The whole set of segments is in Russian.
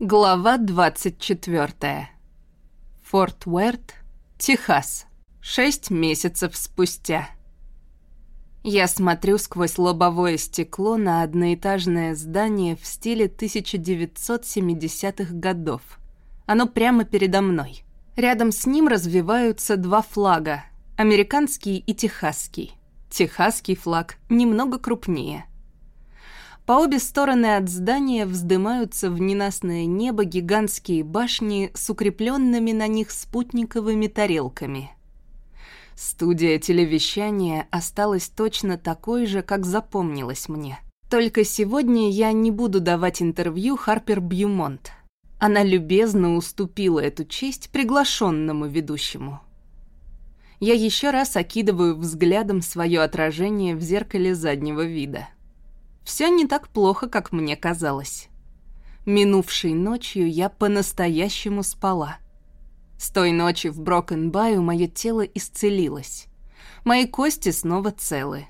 Глава 24. Форт Уэрт, Техас. Шесть месяцев спустя. Я смотрю сквозь лобовое стекло на одноэтажное здание в стиле 1970-х годов. Оно прямо передо мной. Рядом с ним развиваются два флага – американский и техасский. Техасский флаг немного крупнее – по обе стороны от здания вздымаются в ненастное небо гигантские башни с укрепленными на них спутниковыми тарелками. Студия телевещания осталась точно такой же, как запомнилась мне. Только сегодня я не буду давать интервью Харпер Бьюмонт. Она любезно уступила эту честь приглашенному ведущему. Я еще раз окидываю взглядом свое отражение в зеркале заднего вида. Все не так плохо, как мне казалось. Минувшей ночью я по-настоящему спала. С той ночи в Брокенбаю мое тело исцелилось. Мои кости снова целы.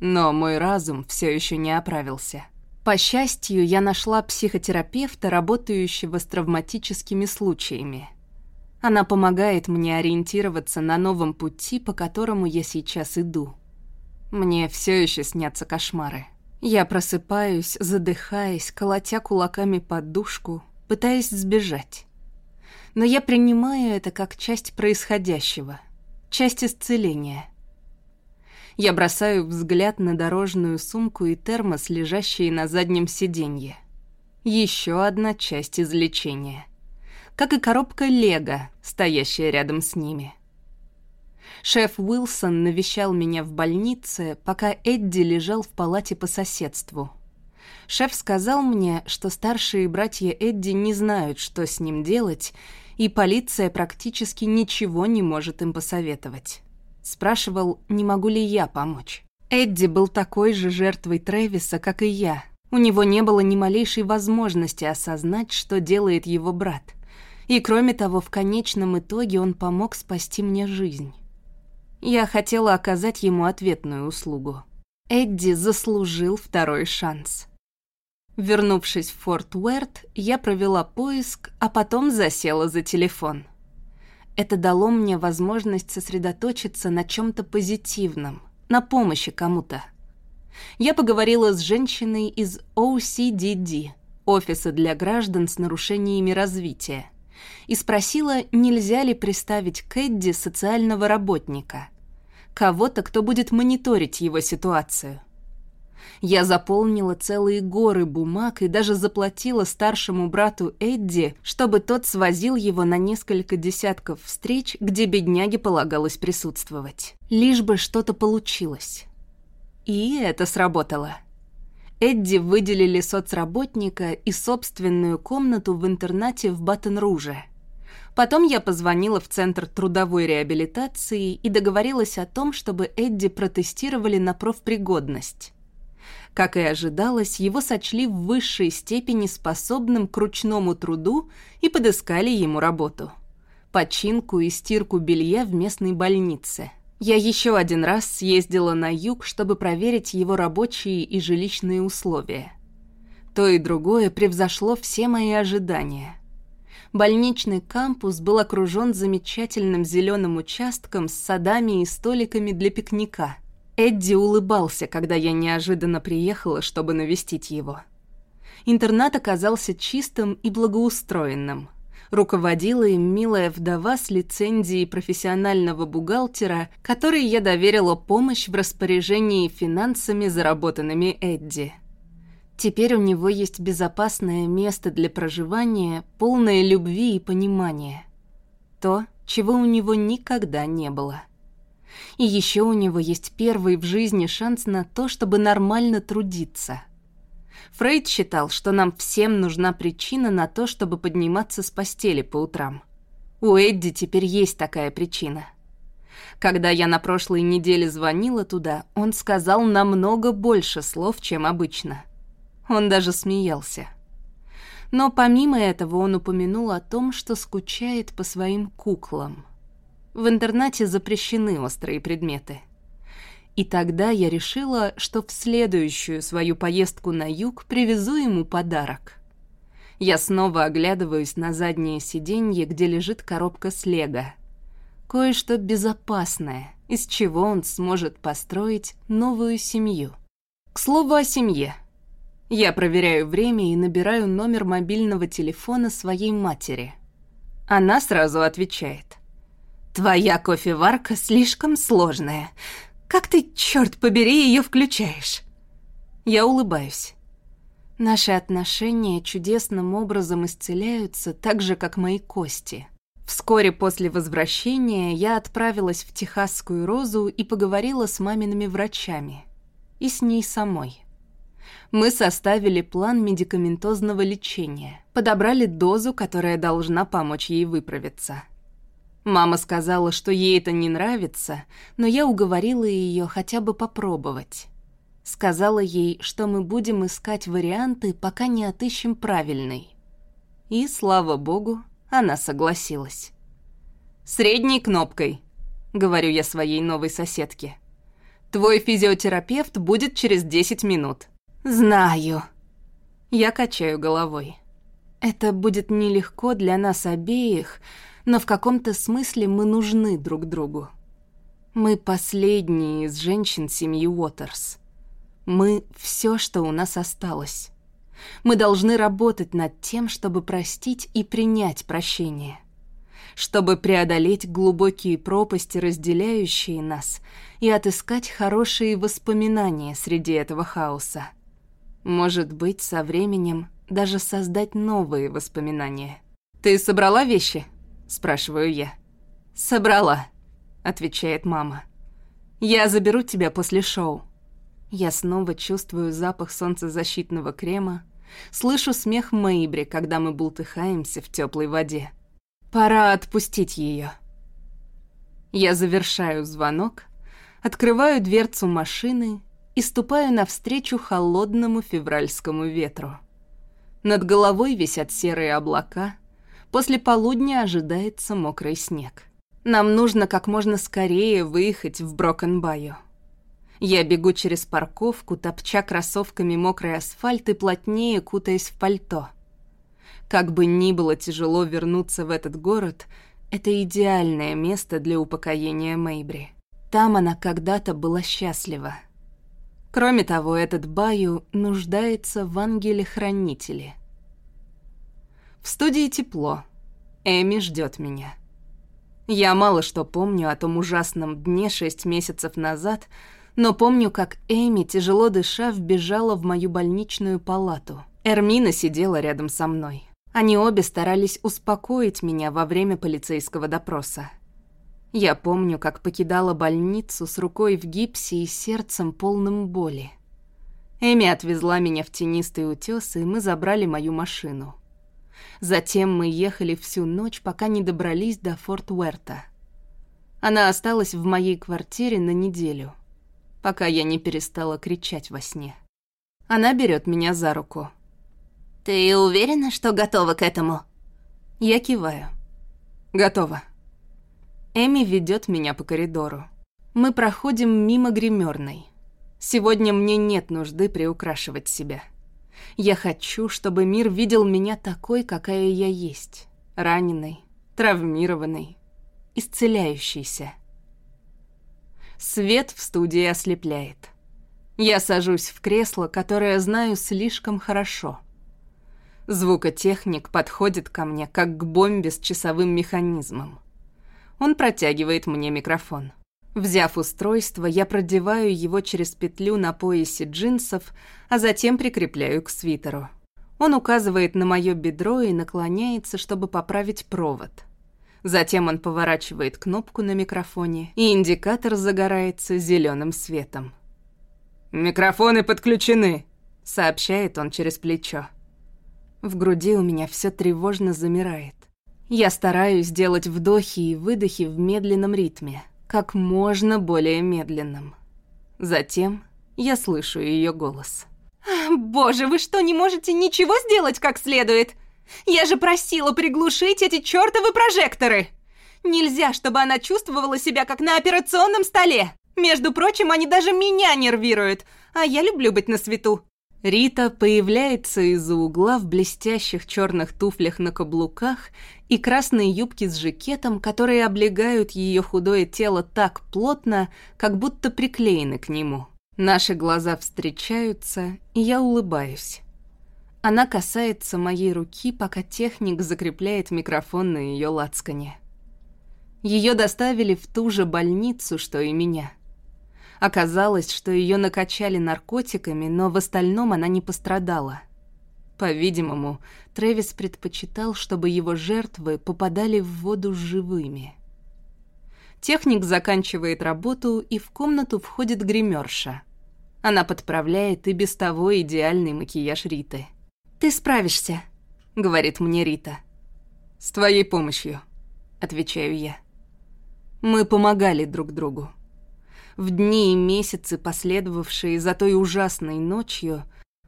Но мой разум все еще не оправился. По счастью, я нашла психотерапевта, работающего с травматическими случаями. Она помогает мне ориентироваться на новом пути, по которому я сейчас иду. Мне все еще снятся кошмары. Я просыпаюсь, задыхаясь, колотя кулаками подушку, пытаясь сбежать. Но я принимаю это как часть происходящего, часть исцеления. Я бросаю взгляд на дорожную сумку и термос, лежащие на заднем сиденье. Еще одна часть излечения. Как и коробка Лего, стоящая рядом с ними. Шеф Уилсон навещал меня в больнице, пока Эдди лежал в палате по соседству. Шеф сказал мне, что старшие братья Эдди не знают, что с ним делать, и полиция практически ничего не может им посоветовать. Спрашивал, не могу ли я помочь. Эдди был такой же жертвой Трэвиса, как и я. У него не было ни малейшей возможности осознать, что делает его брат. И кроме того, в конечном итоге он помог спасти мне жизнь. Я хотела оказать ему ответную услугу. Эдди заслужил второй шанс. Вернувшись в Форт Уэрт, я провела поиск, а потом засела за телефон. Это дало мне возможность сосредоточиться на чем-то позитивном, на помощи кому-то. Я поговорила с женщиной из OCDD, Офиса для граждан с нарушениями развития, и спросила, нельзя ли приставить к Эдди социального работника – кого-то, кто будет мониторить его ситуацию. Я заполнила целые горы бумаг и даже заплатила старшему брату Эдди, чтобы тот свозил его на несколько десятков встреч, где бедняге полагалось присутствовать. Лишь бы что-то получилось. И это сработало. Эдди выделили соцработника и собственную комнату в интернате в Батон-Руже – Потом я позвонила в Центр трудовой реабилитации и договорилась о том, чтобы Эдди протестировали на профпригодность. Как и ожидалось, его сочли в высшей степени способным к ручному труду и подыскали ему работу. Починку и стирку белья в местной больнице. Я еще один раз съездила на юг, чтобы проверить его рабочие и жилищные условия. То и другое превзошло все мои ожидания – больничный кампус был окружен замечательным зеленым участком с садами и столиками для пикника. Эдди улыбался, когда я неожиданно приехала, чтобы навестить его. Интернат оказался чистым и благоустроенным. Руководила им милая вдова с лицензией профессионального бухгалтера, которой я доверила помощь в распоряжении финансами, заработанными Эдди. Теперь у него есть безопасное место для проживания, полное любви и понимания. То, чего у него никогда не было. И еще у него есть первый в жизни шанс на то, чтобы нормально трудиться. Фрейд считал, что нам всем нужна причина на то, чтобы подниматься с постели по утрам. У Эдди теперь есть такая причина. Когда я на прошлой неделе звонила туда, он сказал намного больше слов, чем обычно – он даже смеялся. Но помимо этого он упомянул о том, что скучает по своим куклам. В интернате запрещены острые предметы. И тогда я решила, что в следующую свою поездку на юг привезу ему подарок. Я снова оглядываюсь на заднее сиденье, где лежит коробка с лего. Кое-что безопасное, из чего он сможет построить новую семью. К слову о семье. Я проверяю время и набираю номер мобильного телефона своей матери. Она сразу отвечает. «Твоя кофеварка слишком сложная. Как ты, черт побери, ее включаешь?» Я улыбаюсь. Наши отношения чудесным образом исцеляются, так же, как мои кости. Вскоре после возвращения я отправилась в Техасскую розу и поговорила с мамиными врачами. И с ней самой. Мы составили план медикаментозного лечения, подобрали дозу, которая должна помочь ей выправиться. Мама сказала, что ей это не нравится, но я уговорила ее хотя бы попробовать. Сказала ей, что мы будем искать варианты, пока не отыщем правильный. И, слава богу, она согласилась. «Средней кнопкой», — говорю я своей новой соседке. «Твой физиотерапевт будет через 10 минут». «Знаю». Я качаю головой. Это будет нелегко для нас обеих, но в каком-то смысле мы нужны друг другу. Мы последние из женщин семьи Уотерс. Мы — все, что у нас осталось. Мы должны работать над тем, чтобы простить и принять прощение. Чтобы преодолеть глубокие пропасти, разделяющие нас, и отыскать хорошие воспоминания среди этого хаоса. Может быть, со временем даже создать новые воспоминания. «Ты собрала вещи?» — спрашиваю я. «Собрала», — отвечает мама. «Я заберу тебя после шоу». Я снова чувствую запах солнцезащитного крема, слышу смех Мэйбри, когда мы бултыхаемся в теплой воде. Пора отпустить ее. Я завершаю звонок, открываю дверцу машины и ступаю навстречу холодному февральскому ветру. Над головой висят серые облака, после полудня ожидается мокрый снег. Нам нужно как можно скорее выехать в Брокенбайо. Я бегу через парковку, топча кроссовками мокрый асфальт и плотнее кутаясь в пальто. Как бы ни было тяжело вернуться в этот город, это идеальное место для упокоения Мэйбри. Там она когда-то была счастлива. Кроме того, этот Баю нуждается в ангеле-хранителе. В студии тепло. Эми ждет меня. Я мало что помню о том ужасном дне шесть месяцев назад, но помню, как Эми, тяжело дыша, вбежала в мою больничную палату. Эрмина сидела рядом со мной. Они обе старались успокоить меня во время полицейского допроса. Я помню, как покидала больницу с рукой в гипсе и сердцем полным боли. Эми отвезла меня в тенистый утес, и мы забрали мою машину. Затем мы ехали всю ночь, пока не добрались до Форт Уэрта. Она осталась в моей квартире на неделю — пока я не перестала кричать во сне. Она берет меня за руку. «Ты уверена, что готова к этому?» Я киваю. «Готова». Эми ведет меня по коридору. Мы проходим мимо гримерной. Сегодня мне нет нужды приукрашивать себя. Я хочу, чтобы мир видел меня такой, какая я есть. Раненой, травмированной, исцеляющейся. Свет в студии ослепляет. Я сажусь в кресло, которое знаю слишком хорошо. Звукотехник подходит ко мне, как к бомбе с часовым механизмом. Он протягивает мне микрофон. Взяв устройство, я продеваю его через петлю на поясе джинсов, а затем прикрепляю к свитеру. Он указывает на мое бедро и наклоняется, чтобы поправить провод. Затем он поворачивает кнопку на микрофоне, и индикатор загорается зеленым светом. «Микрофоны подключены», — сообщает он через плечо. В груди у меня все тревожно замирает. Я стараюсь делать вдохи и выдохи в медленном ритме, как можно более медленном. Затем я слышу ее голос. «Боже, вы что, не можете ничего сделать как следует?» Я же просила приглушить эти чертовы прожекторы! Нельзя, чтобы она чувствовала себя как на операционном столе. Между прочим, они даже меня нервируют, а я люблю быть на свету. Рита появляется из-за угла в блестящих черных туфлях на каблуках и красной юбке с жакетом, которые облегают ее худое тело так плотно, как будто приклеены к нему. Наши глаза встречаются, и я улыбаюсь. Она касается моей руки, пока техник закрепляет микрофон на ее лацкане. Ее доставили в ту же больницу, что и меня. Оказалось, что ее накачали наркотиками, но в остальном она не пострадала. По-видимому, Трэвис предпочитал, чтобы его жертвы попадали в воду живыми. Техник заканчивает работу, и в комнату входит гримерша. Она подправляет и без того идеальный макияж Риты. «Ты справишься», — говорит мне Рита. «С твоей помощью», — отвечаю я. Мы помогали друг другу. В дни и месяцы, последовавшие за той ужасной ночью,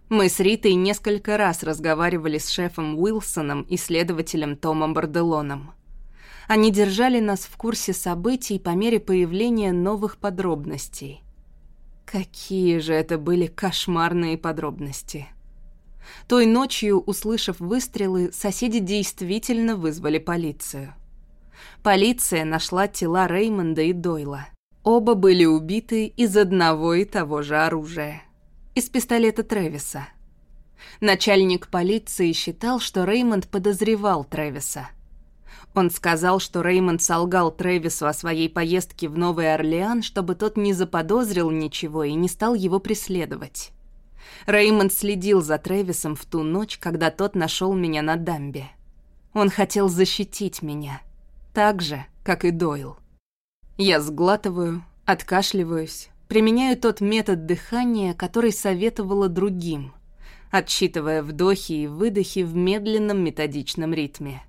мы с Ритой несколько раз разговаривали с шефом Уилсоном и следователем Томом Барделоном. Они держали нас в курсе событий по мере появления новых подробностей. Какие же это были кошмарные подробности. Той ночью, услышав выстрелы, соседи действительно вызвали полицию. Полиция нашла тела Реймонда и Дойла. Оба были убиты из одного и того же оружия. Из пистолета Трэвиса. Начальник полиции считал, что Реймонд подозревал Трэвиса. Он сказал, что Реймонд солгал Трэвису о своей поездке в Новый Орлеан, чтобы тот не заподозрил ничего и не стал его преследовать. Реймонд следил за Трэвисом в ту ночь, когда тот нашел меня на дамбе. Он хотел защитить меня, так же, как и Дойл. Я сглатываю, откашливаюсь, применяю тот метод дыхания, который советовала другим, отсчитывая вдохи и выдохи в медленном методичном ритме.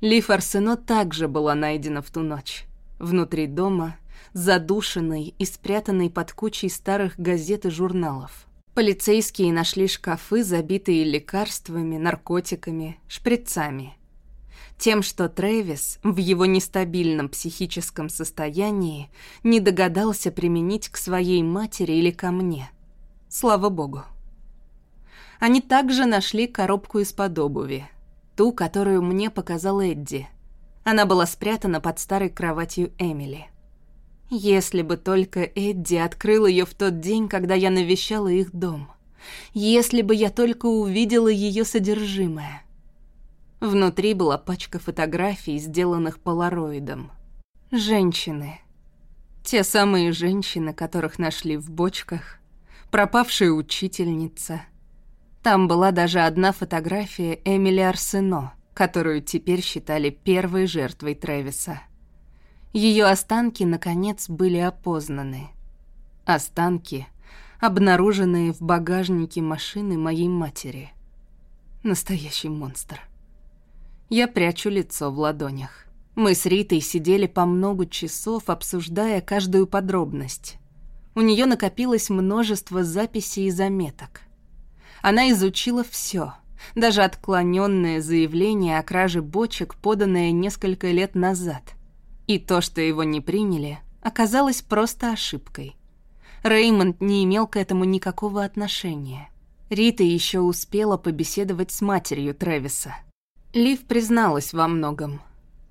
Лиф Арсено также была найдена в ту ночь. Внутри дома, задушенной и спрятанной под кучей старых газет и журналов. Полицейские нашли шкафы, забитые лекарствами, наркотиками, шприцами – тем, что Трэвис в его нестабильном психическом состоянии не догадался применить к своей матери или ко мне. Слава богу. Они также нашли коробку из-под обуви, ту, которую мне показал Эдди. Она была спрятана под старой кроватью Эмили. Если бы только Эдди открыл ее в тот день, когда я навещала их дом. Если бы я только увидела ее содержимое. Внутри была пачка фотографий, сделанных полароидом. Женщины. Те самые женщины, которых нашли в бочках. Пропавшая учительница. Там была даже одна фотография Эмили Арсено, которую теперь считали первой жертвой Трэвиса. Ее останки, наконец, были опознаны. Останки, обнаруженные в багажнике машины моей матери. Настоящий монстр. Я прячу лицо в ладонях. Мы с Ритой сидели по много часов, обсуждая каждую подробность. У нее накопилось множество записей и заметок. Она изучила все, даже отклоненное заявление о краже бочек, поданное несколько лет назад. И то, что его не приняли, оказалось просто ошибкой. Реймонд не имел к этому никакого отношения. Рита еще успела побеседовать с матерью Трэвиса. Лив призналась во многом.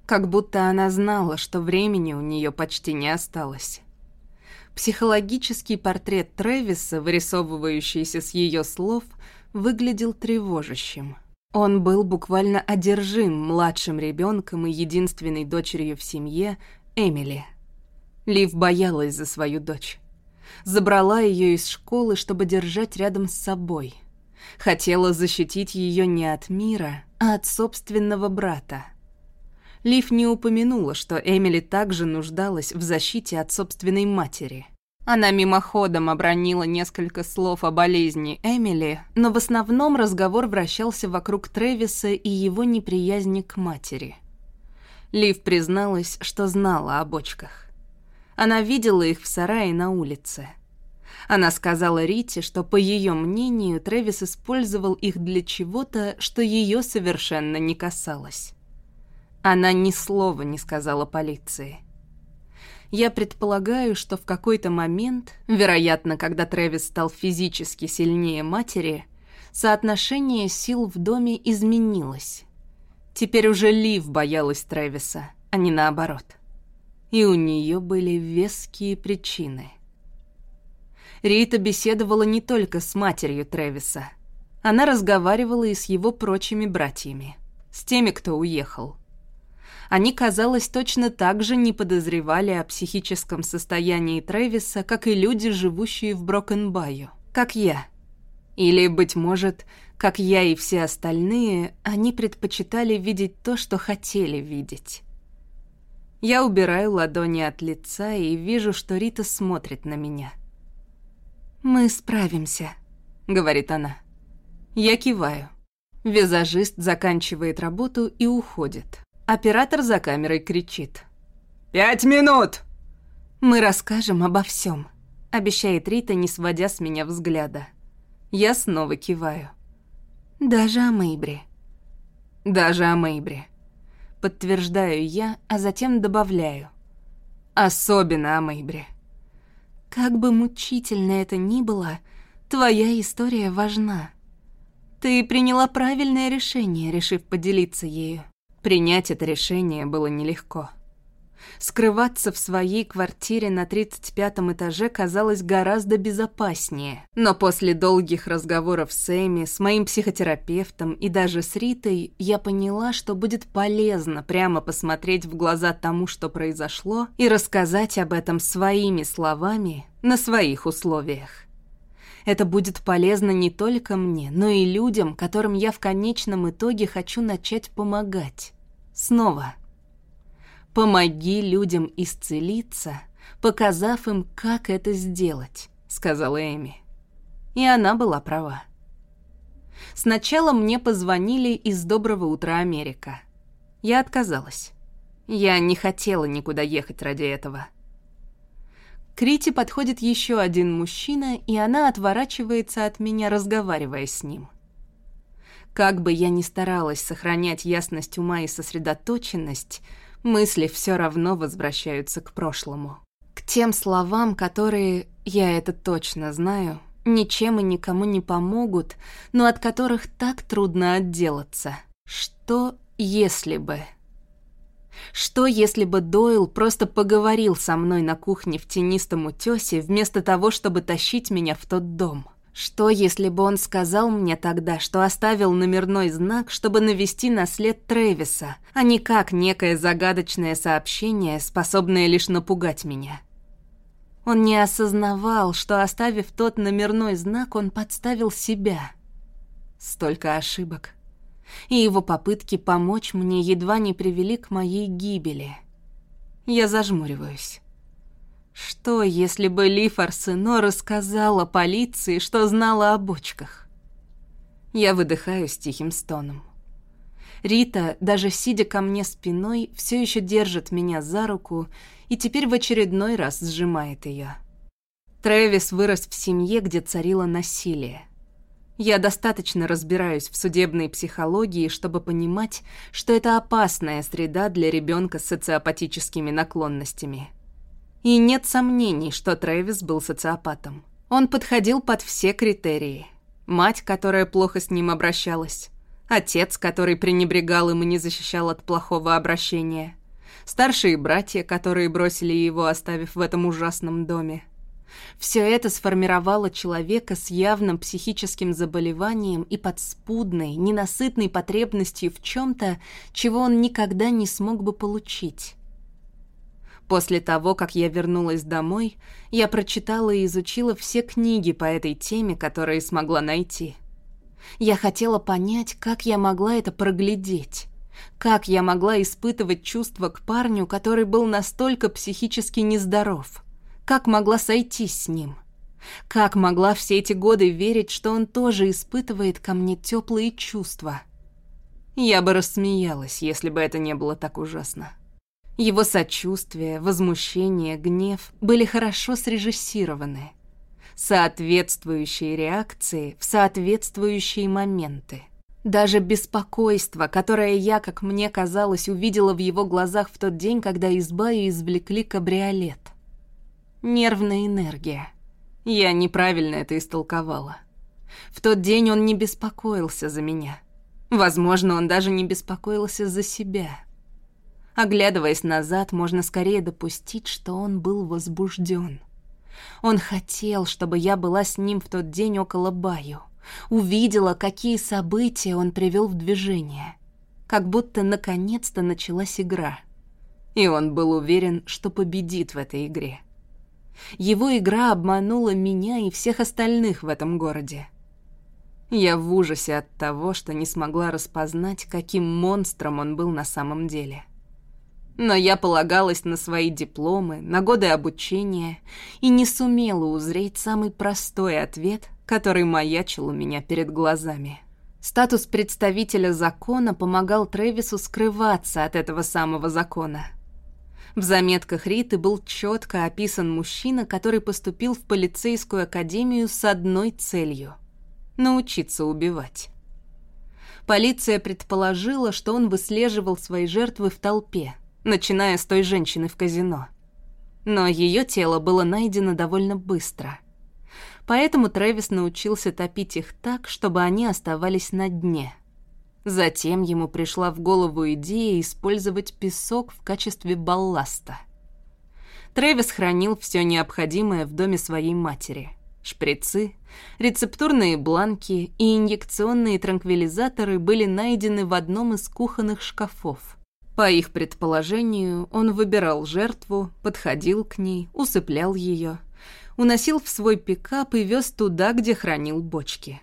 Как будто она знала, что времени у нее почти не осталось. Психологический портрет Трэвиса, вырисовывающийся с ее слов, выглядел тревожащим. Он был буквально одержим младшим ребенком и единственной дочерью в семье Эмили. Лив боялась за свою дочь. Забрала ее из школы, чтобы держать рядом с собой. Хотела защитить ее не от мира, от собственного брата. Лив не упомянула, что Эмили также нуждалась в защите от собственной матери. Она мимоходом обронила несколько слов о болезни Эмили, но в основном разговор вращался вокруг Трэвиса и его неприязни к матери. Лив призналась, что знала о бочках. Она видела их в сарае на улице – она сказала Рите, что, по ее мнению, Трэвис использовал их для чего-то, что ее совершенно не касалось. Она ни слова не сказала полиции. Я предполагаю, что в какой-то момент, вероятно, когда Трэвис стал физически сильнее матери, соотношение сил в доме изменилось. Теперь уже Лив боялась Трэвиса, а не наоборот. И у нее были веские причины. Рита беседовала не только с матерью Трэвиса. Она разговаривала и с его прочими братьями, с теми, кто уехал они, казалось, точно так же не подозревали о психическом состоянии Трэвиса, как и люди, живущие в Брокенбаю, как я. Или, быть может, как я и все остальные, они предпочитали видеть то, что хотели видеть. Я убираю ладони от лица и вижу, что Рита смотрит на меня. «Мы справимся», — говорит она. Я киваю. Визажист заканчивает работу и уходит. Оператор за камерой кричит. «Пять минут!» «Мы расскажем обо всем», — обещает Рита, не сводя с меня взгляда. Я снова киваю. «Даже о Мэйбре». «Даже о Мэйбре». Подтверждаю я, а затем добавляю. «Особенно о Мэйбре». Как бы мучительно это ни было, твоя история важна. Ты приняла правильное решение, решив поделиться ею. Принять это решение было нелегко. Скрываться в своей квартире на 35 этаже казалось гораздо безопаснее. Но после долгих разговоров с Эми, с моим психотерапевтом и даже с Ритой, я поняла, что будет полезно прямо посмотреть в глаза тому, что произошло, и рассказать об этом своими словами на своих условиях. Это будет полезно не только мне, но и людям, которым я в конечном итоге хочу начать помогать. Снова. «Помоги людям исцелиться, показав им, как это сделать», — сказала Эми. И она была права. Сначала мне позвонили из «Доброго утра, Америка». Я отказалась. Я не хотела никуда ехать ради этого. К Рите подходит еще один мужчина, и она отворачивается от меня, разговаривая с ним. Как бы я ни старалась сохранять ясность ума и сосредоточенность, мысли все равно возвращаются к прошлому. К тем словам, которые, я это точно знаю, ничем и никому не помогут, но от которых так трудно отделаться. Что если бы... Что, если бы Дойл просто поговорил со мной на кухне в тенистом утёсе, вместо того, чтобы тащить меня в тот дом? Что, если бы он сказал мне тогда, что оставил номерной знак, чтобы навести на след Трэвиса, а не как некое загадочное сообщение, способное лишь напугать меня? Он не осознавал, что, оставив тот номерной знак, он подставил себя. Столько ошибок и его попытки помочь мне едва не привели к моей гибели. Я зажмуриваюсь. Что, если бы Ли Фарсено рассказала полиции, что знала о бочках? Я выдыхаю с тихим стоном. Рита, даже сидя ко мне спиной, все еще держит меня за руку и теперь в очередной раз сжимает ее. Трэвис вырос в семье, где царило насилие. Я достаточно разбираюсь в судебной психологии, чтобы понимать, что это опасная среда для ребенка с социопатическими наклонностями. И нет сомнений, что Трэвис был социопатом. Он подходил под все критерии. Мать, которая плохо с ним обращалась. Отец, который пренебрегал им и не защищал от плохого обращения. Старшие братья, которые бросили его, оставив в этом ужасном доме. Все это сформировало человека с явным психическим заболеванием и подспудной, ненасытной потребностью в чем-то, чего он никогда не смог бы получить. После того, как я вернулась домой, я прочитала и изучила все книги по этой теме, которые смогла найти. Я хотела понять, как я могла это проглядеть. Как я могла испытывать чувства к парню, который был настолько психически нездоров? Как могла сойтись с ним? Как могла все эти годы верить, что он тоже испытывает ко мне теплые чувства? Я бы рассмеялась, если бы это не было так ужасно. Его сочувствие, возмущение, гнев были хорошо срежиссированы. Соответствующие реакции в соответствующие моменты. Даже беспокойство, которое я, как мне казалось, увидела в его глазах в тот день, когда из Баю извлекли кабриолет. Нервная энергия. Я неправильно это истолковала. В тот день он не беспокоился за меня. Возможно, он даже не беспокоился за себя. Оглядываясь назад, можно скорее допустить, что он был возбужден. Он хотел, чтобы я была с ним в тот день около Баю. Увидела, какие события он привел в движение. Как будто наконец-то началась игра. И он был уверен, что победит в этой игре. Его игра обманула меня и всех остальных в этом городе. Я в ужасе от того, что не смогла распознать, каким монстром он был на самом деле. Но я полагалась на свои дипломы, на годы обучения и не сумела узреть самый простой ответ, который маячил у меня перед глазами. Статус представителя закона помогал Трэвису скрываться от этого самого закона. В заметках Риты был четко описан мужчина, который поступил в полицейскую академию с одной целью — научиться убивать. Полиция предположила, что он выслеживал свои жертвы в толпе, начиная с той женщины в казино. Но ее тело было найдено довольно быстро. Поэтому Трэвис научился топить их так, чтобы они оставались на дне. Затем ему пришла в голову идея использовать песок в качестве балласта. Трэвис хранил все необходимое в доме своей матери – Шприцы, рецептурные бланки и инъекционные транквилизаторы были найдены в одном из кухонных шкафов. По их предположению, он выбирал жертву, подходил к ней, усыплял ее, уносил в свой пикап и вез туда, где хранил бочки.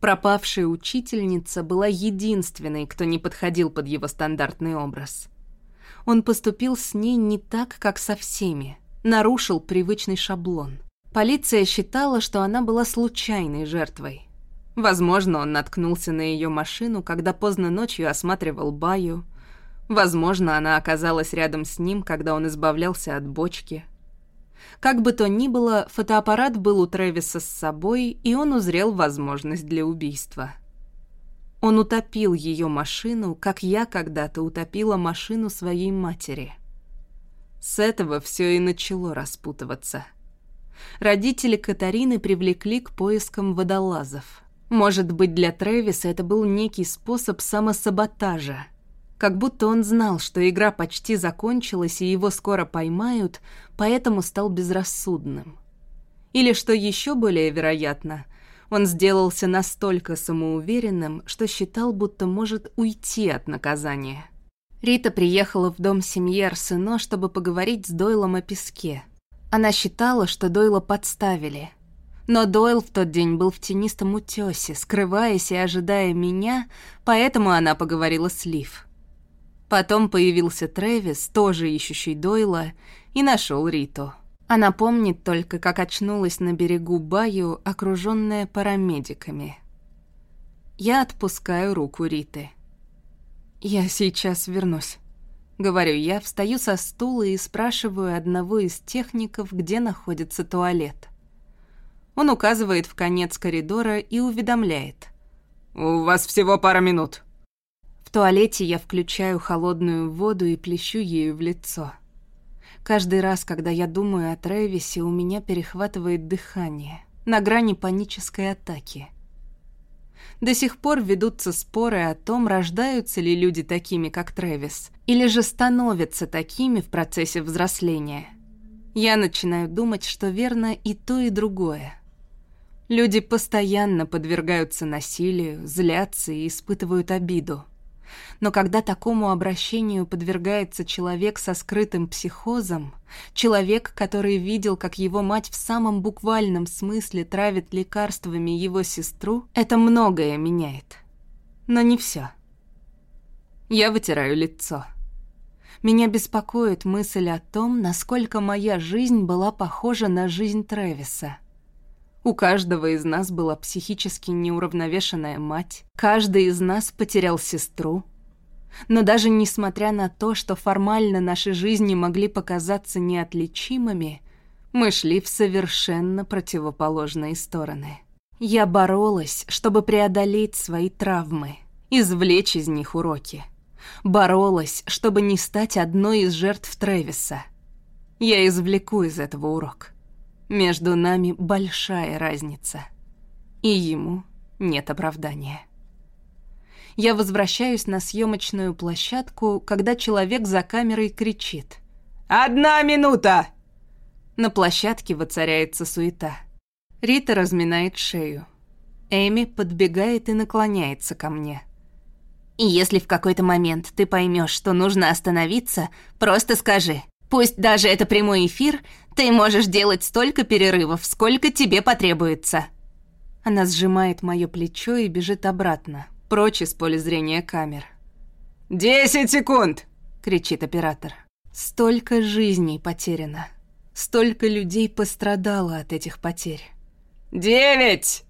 Пропавшая учительница была единственной, кто не подходил под его стандартный образ. Он поступил с ней не так, как со всеми, нарушил привычный шаблон – Полиция считала, что она была случайной жертвой. Возможно, он наткнулся на ее машину, когда поздно ночью осматривал Баю. Возможно, она оказалась рядом с ним, когда он избавлялся от бочки. Как бы то ни было, фотоаппарат был у Трэвиса с собой, и он узрел возможность для убийства. Он утопил ее машину, как я когда-то утопила машину своей матери. С этого все и начало распутываться. Родители Катарины привлекли к поискам водолазов. Может быть, для Трэвиса это был некий способ самосаботажа. Как будто он знал, что игра почти закончилась и его скоро поймают, поэтому стал безрассудным. Или, что еще более вероятно, он сделался настолько самоуверенным, что считал, будто может уйти от наказания. Рита приехала в дом семьи Арсено, чтобы поговорить с Дойлом о песке – она считала, что Дойла подставили. Но Дойл в тот день был в тенистом утёсе, скрываясь и ожидая меня, поэтому она поговорила с Лив. Потом появился Трэвис, тоже ищущий Дойла, и нашел Риту. Она помнит только, как очнулась на берегу Баю, окружённая парамедиками. Я отпускаю руку Риты. «Я сейчас вернусь». Говорю я, встаю со стула и спрашиваю одного из техников, где находится туалет. Он указывает в конец коридора и уведомляет. «У вас всего пара минут». В туалете я включаю холодную воду и плещу ею в лицо. Каждый раз, когда я думаю о Трэвисе, у меня перехватывает дыхание, на грани панической атаки. До сих пор ведутся споры о том, рождаются ли люди такими, как Трэвис, или же становятся такими в процессе взросления. Я начинаю думать, что верно и то, и другое. Люди постоянно подвергаются насилию, злятся и испытывают обиду. Но когда такому обращению подвергается человек со скрытым психозом, человек, который видел, как его мать в самом буквальном смысле травит лекарствами его сестру, это многое меняет. Но не все. Я вытираю лицо. Меня беспокоит мысль о том, насколько моя жизнь была похожа на жизнь Трэвиса. У каждого из нас была психически неуравновешенная мать, каждый из нас потерял сестру. Но даже несмотря на то, что формально наши жизни могли показаться неотличимыми, мы шли в совершенно противоположные стороны. Я боролась, чтобы преодолеть свои травмы, извлечь из них уроки. Боролась, чтобы не стать одной из жертв Трэвиса. Я извлеку из этого урок. Между нами большая разница. И ему нет оправдания. Я возвращаюсь на съемочную площадку, когда человек за камерой кричит. «Одна минута!» На площадке воцаряется суета. Рита разминает шею. Эми подбегает и наклоняется ко мне. Если в какой-то момент ты поймешь, что нужно остановиться, просто скажи. Пусть даже это прямой эфир, ты можешь делать столько перерывов, сколько тебе потребуется. Она сжимает мое плечо и бежит обратно, прочь из поля зрения камер. «Десять секунд!» — кричит оператор. Столько жизней потеряно. Столько людей пострадало от этих потерь. «Девять!»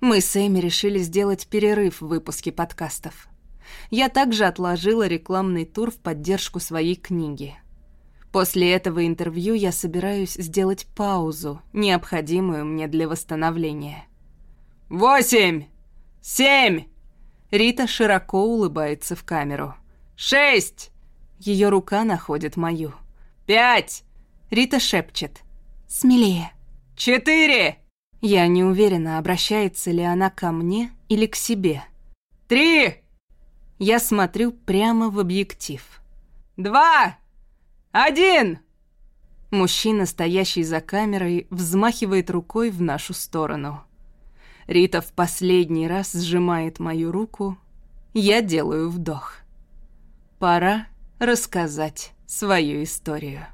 Мы с Эми решили сделать перерыв в выпуске подкастов. Я также отложила рекламный тур в поддержку своей книги. После этого интервью я собираюсь сделать паузу, необходимую мне для восстановления. «Восемь! Семь!» Рита широко улыбается в камеру. «Шесть!» Ее рука находит мою. «Пять!» Рита шепчет. «Смелее!» «Четыре!» Я не уверена, обращается ли она ко мне или к себе. «Три!» Я смотрю прямо в объектив. «Два! Один!» Мужчина, стоящий за камерой, взмахивает рукой в нашу сторону. Рита в последний раз сжимает мою руку. Я делаю вдох. Пора рассказать свою историю.